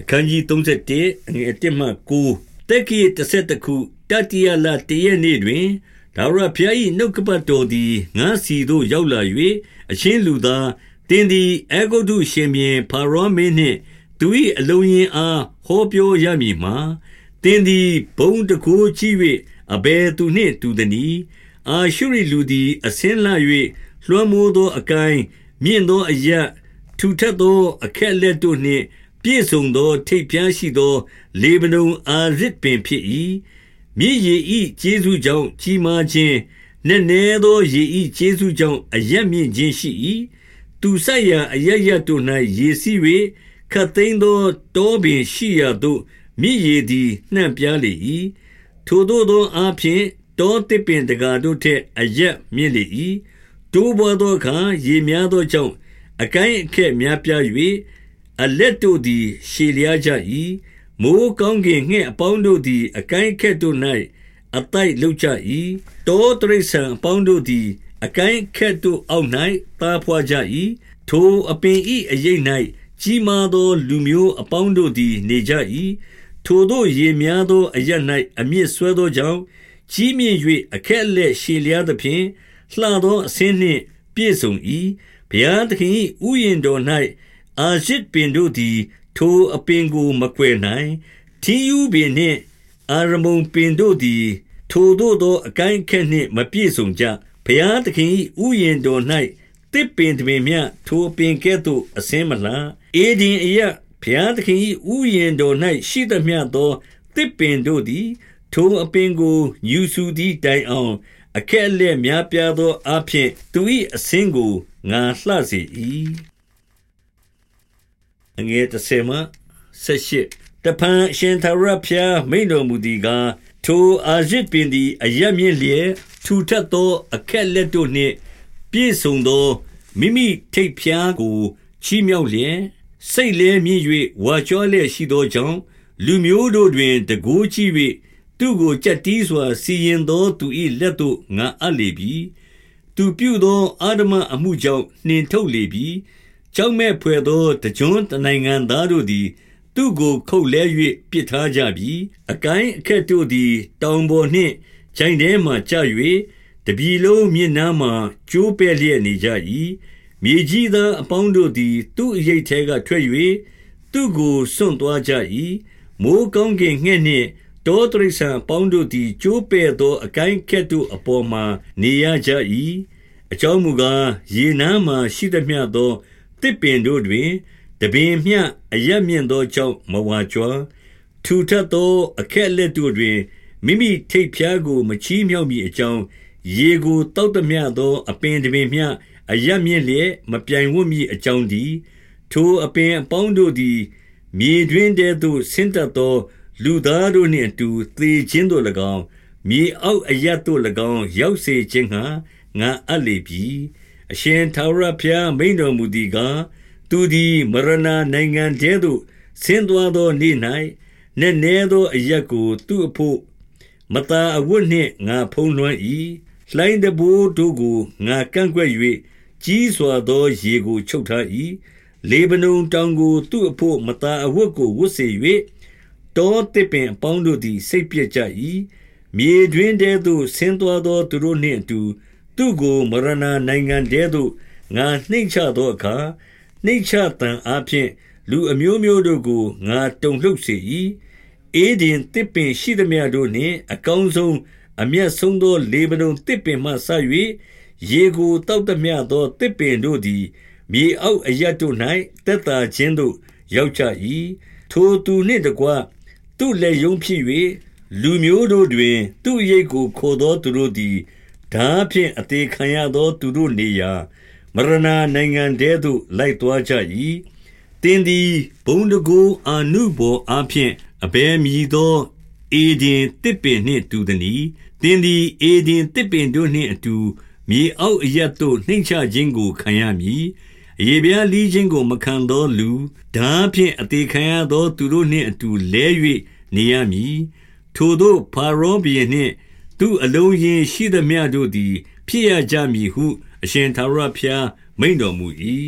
အခန်းကြီး31အငယ်1မှ9တက္ကိ31ခုတတိယလတည့်ရနေ့တွင်ဒါဝရဖျား၏နှုတ်ကပတ်တော်သည်ငါစီသို့ရောက်လာ၍အချင်းလူသားတင်းသည်အေဂုတုရှင်ပြန် ဖာရောမင်းနှင့်သူ၏အလုံးရင်အားဟောပြောရမည်မှာတင်းသည်ဘုံတကိုးကြည့်၍အဘယ်သူနှင့်တူသည်။အာရှုရိလူသည် အစင်းလာ၍လွှမ်းမိုးသောအကိုင်းမြင့်သောအရထူထပ်သောအခက်လက်တို့နှင့် ပြည့်စုံသော ထိပ်ဖျားရှိသော လေဗနုန်အာရစ်ပင်ဖြစ်၏။မြည်ရည်ဤကျေးဇူးကြောင့် ကြီးမားခြင်း နက်နဲသောရည်ဤကျေးဇူးကြောင့်အယက်မြင့်ခြင်းရှိ၏။သူဆက်ရာအယက်ရတို့၌ရေစီး၍ခတ်သိမ်းသော တောပင်ရှိရာသို့ မြည်ရည်သည် နှံ့ပြားလေ၏။ထိုသို့သောအားဖြင့် တောတစ်ပင်တကာတို့ထက်အယက်မြင့်လေ၏။တိုးပွားသောအခါ ရေများသောကြောင့် အကိုင်းအခက်များပြား၍ အလက်တို့သည် ရှည်လျားကြ၏။မိုဃ်းကောင်းကင်ငှက်အပေါင်းတို့သည် အကိုင်းအခက်တို့၌အသိုက်လုပ်ကြ၏။တောတိရစ္ဆာန်အပေါင်းတို့သည် အကိုင်းအခက်တို့အောက်၌သားဘွားကြ၏။ထိုအပင်၏အရိပ်၌ကြီးမားသော လူမျိုးအပေါင်းတို့သည် နေကြ၏။ထိုသို့ရေများသောအရပ်၌အမြစ်စွဲသောကြောင့်၊ကြီးမြင့်၍အခက်အလက်ရှည်လျားသဖြင့်လှသောအဆင်းနှင့် ပြည့်စုံ၏။ဘုရားသခင်၏ဥယျာဉ်တော်၌ အာရဇ်ပင်တို့သည် ထိုအပင်ကို မကွယ်နိုင်။ထင်းရူးပင်နှင့် အာရမုန်ပင်တို့သည် ထိုသို့သော အကိုင်းအခက်နှင့် မပြည့်စုံကြ။ဘုရားသခင်၏ဥယျာဉ်တော်၌သစ်ပင်တပင်မျှ ထိုအပင်ကဲ့သို့ အဆင်းမလှ။ဧဒင်အရပ် ဘုရားသခင်၏ဥယျာဉ်တော်၌ရှိသမျှသော သစ်ပင်တို့သည် ထိုအပင်ကို ငြူစူသည်တိုင်အောင် အခက်အလက်များပြားသောအားဖြင့် သူ၏အဆင်းကို ငါလှစေ၏အ ငယ်30မှ78တပန်ရှင်သာရဖျားမိန်တော်မူသည်ကားထိုအာရစ်ပင်သည်အယက်မြင့်လျက်ထူထပ်သော အခက်လက်တို့နှင့် ပြည့်စုံသောမိမိထိပ်ဖျားကိုချီးမြှောက်လျက်စိတ်လည်းမြင့်၍ဝါကြွားလျက်ရှိသောကြောင့်လူမျိုးတို့တွင်တကိုးကြည့်၍သူ့ကိုကြက်တီးစွာ စီရင်သောသူ၏လက်သို့ငါအပ်လေပြီသူပြုသောအာဓမအမှုကြောင့်နှင်ထုတ်လေပြီ ကြောက်မဲ့ဖွယ်သောတကြွတနိုင်ငံသားတို့သည် သူ့ကိုခုတ်လဲ၍ပစ်ထားကြပြီအကိုင်းအခက်တို့သည် တောင်ပေါ်နှင့်ခြိုင်ထဲမှကျ၍တပြီလုံးမြင့်နားမှကျိုးပဲ့လျက်နေကြ၏မြေကြီးသားအပေါင်းတို့သည် သူ့အရိတ်ထဲကထွက်၍သူ့ကိုစွန့်သွားကြ၏မိုးကောင်းကင်ငှက်နှင့်တောတရိษံအပေါင်းတို့သည်ကျိုးပဲ့သောအကိုင်းကဲ့သို့အပေါ်မှာနေရကြ၏အကြောင်းမူကားရေနမ်းမှရှိသမျှသော တစ်ပင်တို့တွင်တပင်မျှအရမြင့်သောကြောင့်မဝါကြွားထူထပ်သောအခက်လက်တို့တွင်မိမိထိတ်ဖျားကို မချီးမြှောက်မိအကြောင်းရေကိုတောက်သမျှသောအပင်တပင်မျှအရမြင့်လျက်မပြိုင်ဝတ်မိအကြောင်းဒီထိုအပင်အပေါင်းတို့သည်မြေတွင်တည်းသို့ဆင်းသက်သော လူသားတို့နှင့်အတူသေခြင်းတို့၎င်းမြေအောက်အရတ်တို့၎င်းရောက်စေခြင်းငှာငါအပ်လေပြီ အရှင်ထာဝရဘုရားမိန်တော်မူသည်ကားသူသည်မရဏနိုင်ငံတဲသို့ဆင်းသွားသောနေ့၌နည်းနည်းသောအရက်ကို သူ့အဖို့မတာအဝတ်နှင့်ငါဖုံးလွှမ်း၏လှိုင်းတဘိုးတို့ကိုငါကန့်ကွက်၍ကြီးစွာသောရေကိုချုပ်ထား၏လေဗနုန်တောင်ကို သူ့အဖို့မတာအဝတ်ကိုဝတ်စေ၍တောတစ်ပင်အပေါင်းတို့သည် စိတ်ပြက်ကြ၏မြေတွင်တဲသို့ဆင်းသွားသောသူတို့နှင့်အတူ သူ့ကိုမရဏနိုင်ငံထဲသို့ငါနှိမ့်ချသောအခါနှိမ့်ချတန်အားဖြင့်လူအမျိုးမျိုးတို့ကိုငါတုန်လှုပ်စေ၏အေဒင်တစ်ပင်ရှိသမျှတို့နှင့် အကောင်းဆုံးအမျက်ဆုံးသောလေဗနုန်တစ်ပင်မှဆ၍ရေကိုတောက်သမျှသောတစ်ပင်တို့သည်မြေအောက်အရတ်တို့၌တက်တာခြင်းသို့ရောက်ကြ၏ထိုသူနှင့်တကွသူ့လက်ယုံဖြစ်၍လူမျိုးတို့တွင် သူ့ရိတ်ကိုခိုသောသူတို့သည် ဓာဖြင့်အသေးခံရသော သူတို့နေရာ မရဏနိုင်ငံတဲသို့ လိုက်သွားကြ၏တင်းသည် ဘုံတကူအာနုဘောအဖျင်အဘယ်မည်သောအေဒင်တစ်ပင်နှင့် တူသည်။တင်းသည်အေဒင်တစ်ပင်တို့နှင့်အတူ မြေအောက်အရတ်သို့ နှိမ့်ချခြင်းကို ခံရမည်။အရေပြားလီးခြင်းကို မခံသောလူဓာဖြင့် အသေးခံရသော သူတို့နှင့်အတူ လဲ၍နေရမည်။ထိုသို့ဖာရောဘီနှင့် သူအလုံးရင်ရှိသမျှတို့သည် ဖြစ်ရကြမည်ဟု အရှင်သာရဘုရား မိန်တော်မူ၏